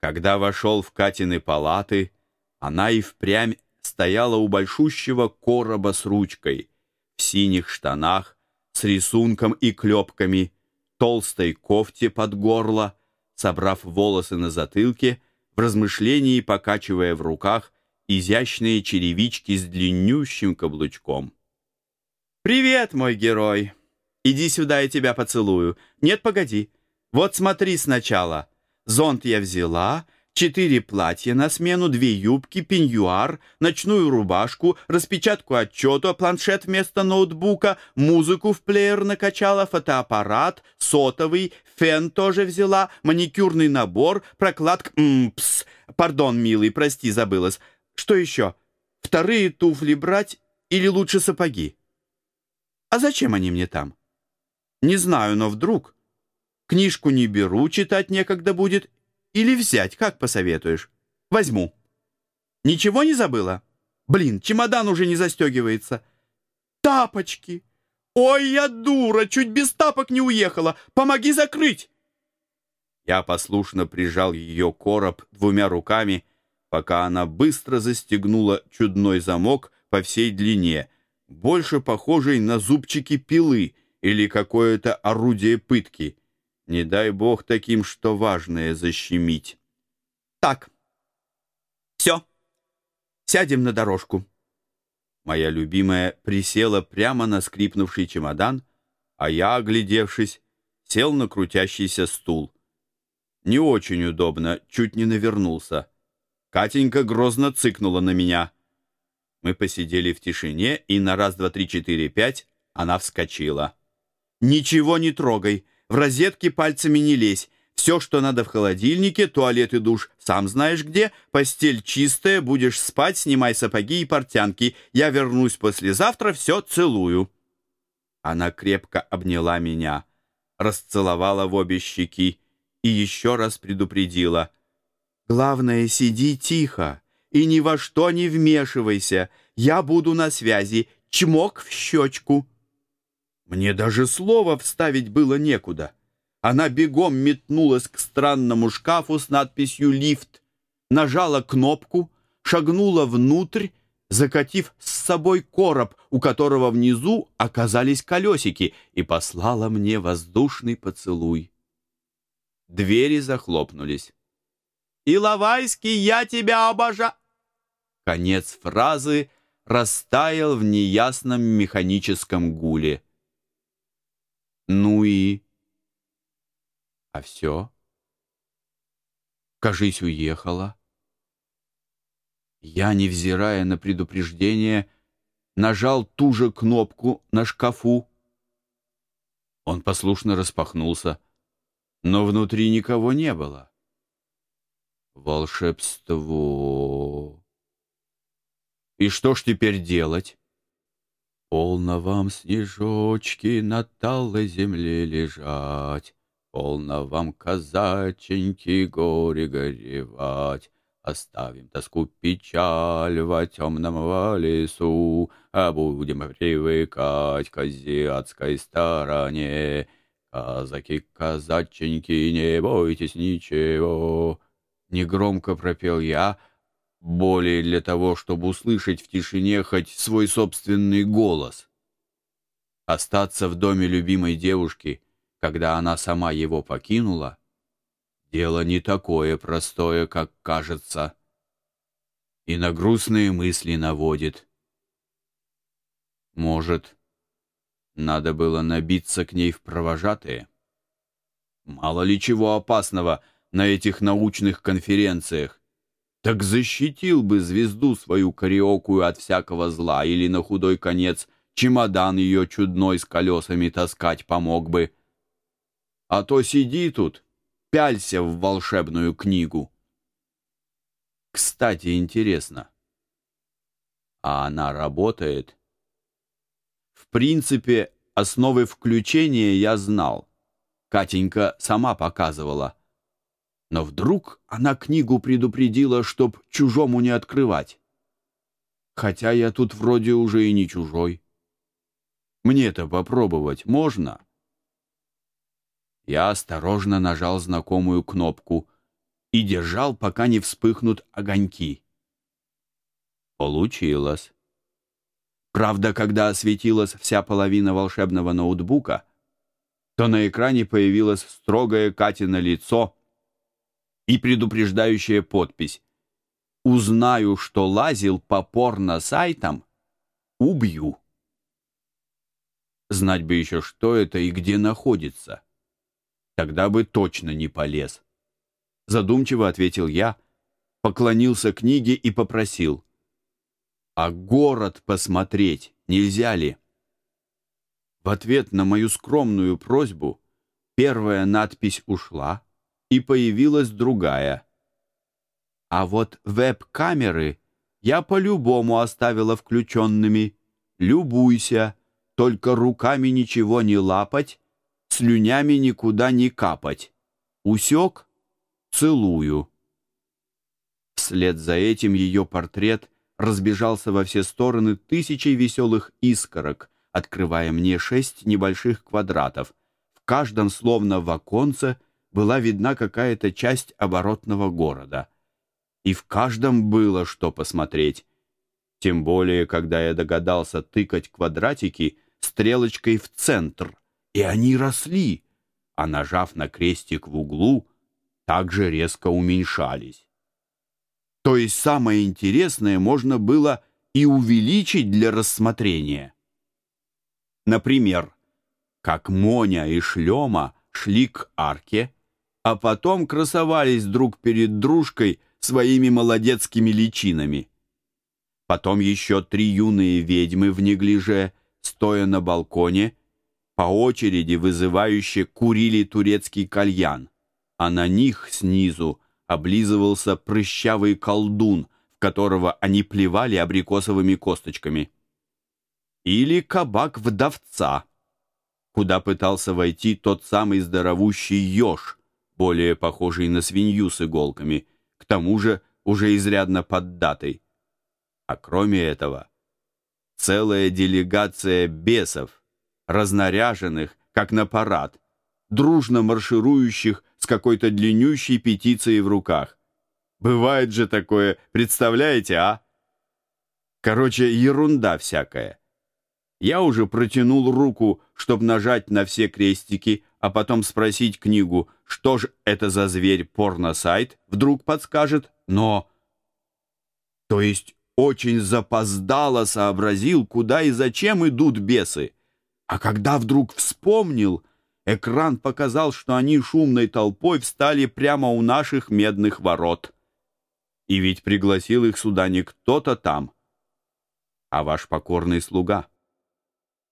Когда вошел в Катины палаты, она и впрямь стояла у большущего короба с ручкой, в синих штанах, с рисунком и клепками, толстой кофте под горло, собрав волосы на затылке, в размышлении покачивая в руках изящные черевички с длиннющим каблучком. «Привет, мой герой! Иди сюда, я тебя поцелую. Нет, погоди. Вот смотри сначала. Зонт я взяла, четыре платья на смену, две юбки, пеньюар, ночную рубашку, распечатку отчета, планшет вместо ноутбука, музыку в плеер накачала, фотоаппарат, сотовый, фен тоже взяла, маникюрный набор, прокладка... Мпс, пардон, милый, прости, забылась. Что еще? Вторые туфли брать или лучше сапоги? А зачем они мне там? Не знаю, но вдруг... Книжку не беру, читать некогда будет. Или взять, как посоветуешь? Возьму. Ничего не забыла? Блин, чемодан уже не застегивается. Тапочки! Ой, я дура, чуть без тапок не уехала. Помоги закрыть. Я послушно прижал ее короб двумя руками, пока она быстро застегнула чудной замок по всей длине, больше похожий на зубчики пилы или какое-то орудие пытки. Не дай бог таким, что важное защемить. Так, все, сядем на дорожку. Моя любимая присела прямо на скрипнувший чемодан, а я, оглядевшись, сел на крутящийся стул. Не очень удобно, чуть не навернулся. Катенька грозно цыкнула на меня. Мы посидели в тишине, и на раз, два, три, четыре, пять она вскочила. «Ничего не трогай, в розетки пальцами не лезь. Все, что надо в холодильнике, туалет и душ, сам знаешь где. Постель чистая, будешь спать, снимай сапоги и портянки. Я вернусь послезавтра, все целую». Она крепко обняла меня, расцеловала в обе щеки и еще раз предупредила. «Главное, сиди тихо и ни во что не вмешивайся. Я буду на связи. Чмок в щечку». Мне даже слова вставить было некуда. Она бегом метнулась к странному шкафу с надписью «Лифт», нажала кнопку, шагнула внутрь, закатив с собой короб, у которого внизу оказались колесики, и послала мне воздушный поцелуй. Двери захлопнулись. «Иловайский, я тебя обожаю!» Конец фразы растаял в неясном механическом гуле. Ну и... А все? Кажись, уехала. Я, невзирая на предупреждение, нажал ту же кнопку на шкафу. Он послушно распахнулся, но внутри никого не было. Волшебство. И что ж теперь делать? Полно вам, снежочки, на талой земле лежать, Полно вам, казаченьки, горе горевать. Оставим тоску печаль во темном лесу, А будем привыкать к азиатской стороне. Казаки, казаченьки, не бойтесь ничего. Негромко пропел я — более для того, чтобы услышать в тишине хоть свой собственный голос. Остаться в доме любимой девушки, когда она сама его покинула, дело не такое простое, как кажется, и на грустные мысли наводит. Может, надо было набиться к ней в провожатые? Мало ли чего опасного на этих научных конференциях так защитил бы звезду свою кариокую от всякого зла или на худой конец чемодан ее чудной с колесами таскать помог бы. А то сиди тут, пялься в волшебную книгу. Кстати, интересно, а она работает? В принципе, основы включения я знал. Катенька сама показывала — но вдруг она книгу предупредила, чтоб чужому не открывать. Хотя я тут вроде уже и не чужой. Мне-то попробовать можно? Я осторожно нажал знакомую кнопку, и держал, пока не вспыхнут огоньки. Получилось. Правда, когда осветилась вся половина волшебного ноутбука, то на экране появилось строгое Катино лицо и предупреждающая подпись «Узнаю, что лазил по порно-сайтам, убью». Знать бы еще, что это и где находится. Тогда бы точно не полез. Задумчиво ответил я, поклонился книге и попросил. «А город посмотреть нельзя ли?» В ответ на мою скромную просьбу первая надпись ушла, и появилась другая. А вот веб-камеры я по-любому оставила включенными. Любуйся, только руками ничего не лапать, слюнями никуда не капать. Усек? Целую. Вслед за этим ее портрет разбежался во все стороны тысячей веселых искорок, открывая мне шесть небольших квадратов. В каждом, словно в оконце, была видна какая-то часть оборотного города. И в каждом было что посмотреть. Тем более, когда я догадался тыкать квадратики стрелочкой в центр, и они росли, а нажав на крестик в углу, также резко уменьшались. То есть самое интересное можно было и увеличить для рассмотрения. Например, как Моня и Шлема шли к арке, а потом красовались друг перед дружкой своими молодецкими личинами. Потом еще три юные ведьмы в неглиже, стоя на балконе, по очереди вызывающе курили турецкий кальян, а на них снизу облизывался прыщавый колдун, в которого они плевали абрикосовыми косточками. Или кабак вдовца, куда пытался войти тот самый здоровущий еж, более похожий на свинью с иголками, к тому же уже изрядно поддатый. А кроме этого, целая делегация бесов, разнаряженных, как на парад, дружно марширующих с какой-то длиннющей петицией в руках. Бывает же такое, представляете, а? Короче, ерунда всякая. Я уже протянул руку, чтобы нажать на все крестики, а потом спросить книгу, что же это за зверь порно-сайт, вдруг подскажет, но... То есть очень запоздало сообразил, куда и зачем идут бесы. А когда вдруг вспомнил, экран показал, что они шумной толпой встали прямо у наших медных ворот. И ведь пригласил их сюда не кто-то там, а ваш покорный слуга.